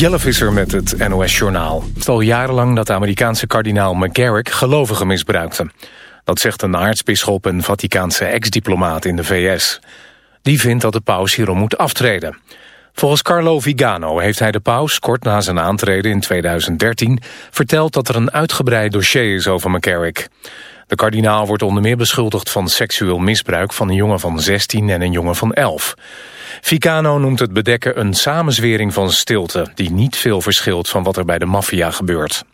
Jelle Visser met het NOS-journaal. Het al jarenlang dat de Amerikaanse kardinaal McGarrick gelovigen misbruikte. Dat zegt een aartsbisschop en Vaticaanse ex-diplomaat in de VS. Die vindt dat de paus hierom moet aftreden. Volgens Carlo Vigano heeft hij de paus, kort na zijn aantreden in 2013... verteld dat er een uitgebreid dossier is over McGarrick. De kardinaal wordt onder meer beschuldigd van seksueel misbruik... van een jongen van 16 en een jongen van 11. Vicano noemt het bedekken een samenzwering van stilte... die niet veel verschilt van wat er bij de maffia gebeurt.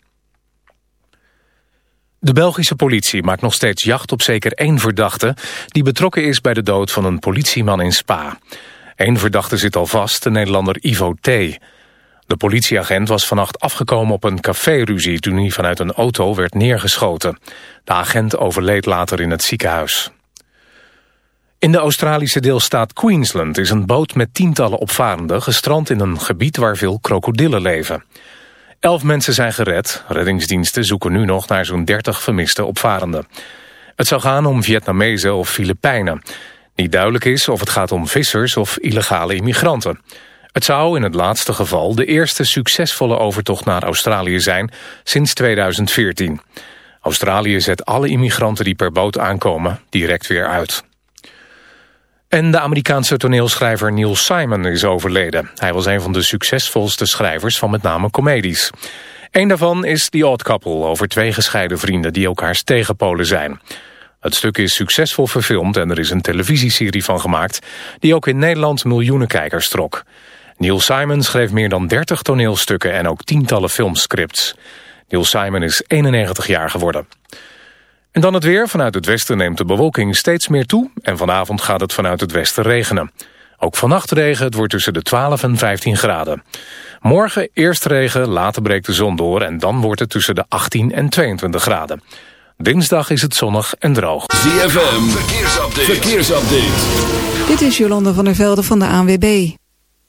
De Belgische politie maakt nog steeds jacht op zeker één verdachte... die betrokken is bij de dood van een politieman in Spa. Eén verdachte zit al vast, de Nederlander Ivo T. De politieagent was vannacht afgekomen op een caféruzie... toen hij vanuit een auto werd neergeschoten. De agent overleed later in het ziekenhuis. In de Australische deelstaat Queensland is een boot met tientallen opvarenden gestrand in een gebied waar veel krokodillen leven. Elf mensen zijn gered. Reddingsdiensten zoeken nu nog naar zo'n 30 vermiste opvarenden. Het zou gaan om Vietnamezen of Filipijnen. Niet duidelijk is of het gaat om vissers of illegale immigranten. Het zou in het laatste geval de eerste succesvolle overtocht naar Australië zijn sinds 2014. Australië zet alle immigranten die per boot aankomen direct weer uit. En de Amerikaanse toneelschrijver Neil Simon is overleden. Hij was een van de succesvolste schrijvers van met name comedies. Een daarvan is The Odd Couple, over twee gescheiden vrienden die elkaars tegenpolen zijn. Het stuk is succesvol verfilmd en er is een televisieserie van gemaakt... die ook in Nederland miljoenen kijkers trok. Neil Simon schreef meer dan 30 toneelstukken en ook tientallen filmscripts. Neil Simon is 91 jaar geworden. En dan het weer. Vanuit het westen neemt de bewolking steeds meer toe... en vanavond gaat het vanuit het westen regenen. Ook vannacht regen, het wordt tussen de 12 en 15 graden. Morgen eerst regen, later breekt de zon door... en dan wordt het tussen de 18 en 22 graden. Dinsdag is het zonnig en droog. ZFM, verkeersupdate. verkeersupdate. Dit is Jolanda van der Velde van de ANWB.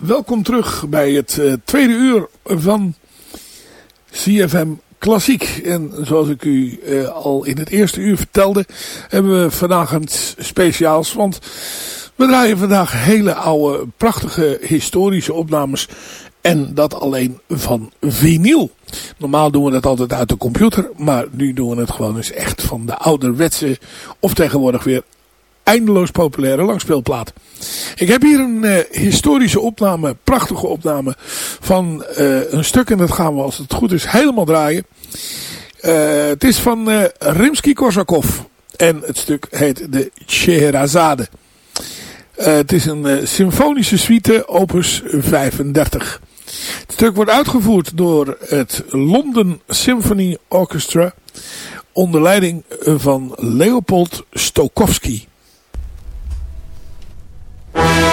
Welkom terug bij het uh, tweede uur van CFM Klassiek. En zoals ik u uh, al in het eerste uur vertelde, hebben we vandaag een speciaals. Want we draaien vandaag hele oude, prachtige historische opnames en dat alleen van vinyl. Normaal doen we dat altijd uit de computer. Maar nu doen we het gewoon eens echt van de ouderwetse. Of tegenwoordig weer eindeloos populaire langspeelplaat. Ik heb hier een uh, historische opname. Prachtige opname. Van uh, een stuk. En dat gaan we als het goed is helemaal draaien. Uh, het is van Rimsky-Korsakov. En het stuk heet de Scheherazade. het is een symfonische suite opus 35. Het stuk wordt uitgevoerd door het London Symphony Orchestra onder leiding van Leopold Stokowski. U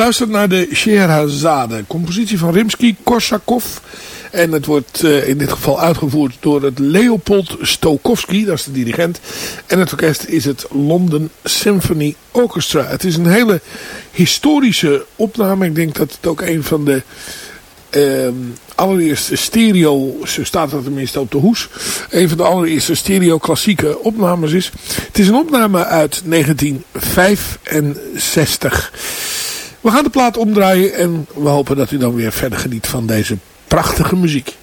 luistert naar de Scheherazade, compositie van Rimsky-Korsakov. En het wordt uh, in dit geval uitgevoerd door het Leopold Stokowski, dat is de dirigent. En het orkest is het London Symphony Orchestra. Het is een hele historische opname. Ik denk dat het ook een van de uh, allereerste stereo, zo staat dat tenminste op de hoes, een van de allereerste stereo klassieke opnames is. Het is een opname uit 1965. We gaan de plaat omdraaien en we hopen dat u dan weer verder geniet van deze prachtige muziek.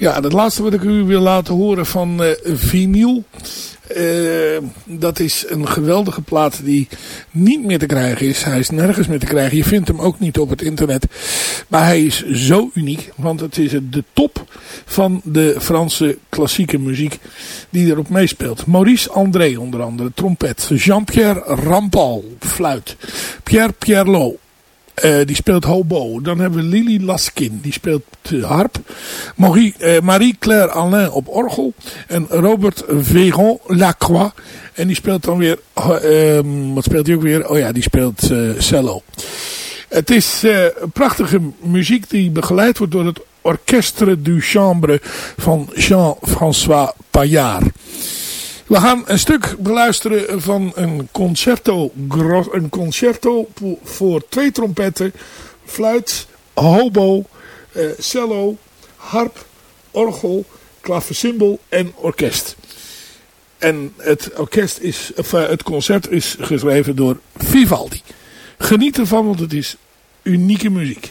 Ja, het laatste wat ik u wil laten horen van uh, dat is een geweldige plaat die niet meer te krijgen is. Hij is nergens meer te krijgen. Je vindt hem ook niet op het internet. Maar hij is zo uniek. Want het is de top van de Franse klassieke muziek die erop meespeelt. Maurice André onder andere, trompet. Jean-Pierre Rampal, fluit. Pierre Pierlot, uh, die speelt hobo. Dan hebben we Lily Laskin, die speelt harp. uh, Marie-Claire Alain op orgel. En Robert Véron Lacroix. En die speelt dan weer, uh, wat speelt hij ook weer? Oh ja, die speelt cello. Het is prachtige muziek die begeleid wordt door het Orchestre du Chambre van Jean-François Paillard. We gaan een stuk beluisteren van een concerto, een concerto voor twee trompetten, fluit, hobo, eh, cello, harp, orgel, klaversymbol en orkest. En het, orkest is, of, uh, het concert is geschreven door Vivaldi. Geniet ervan, want het is unieke muziek.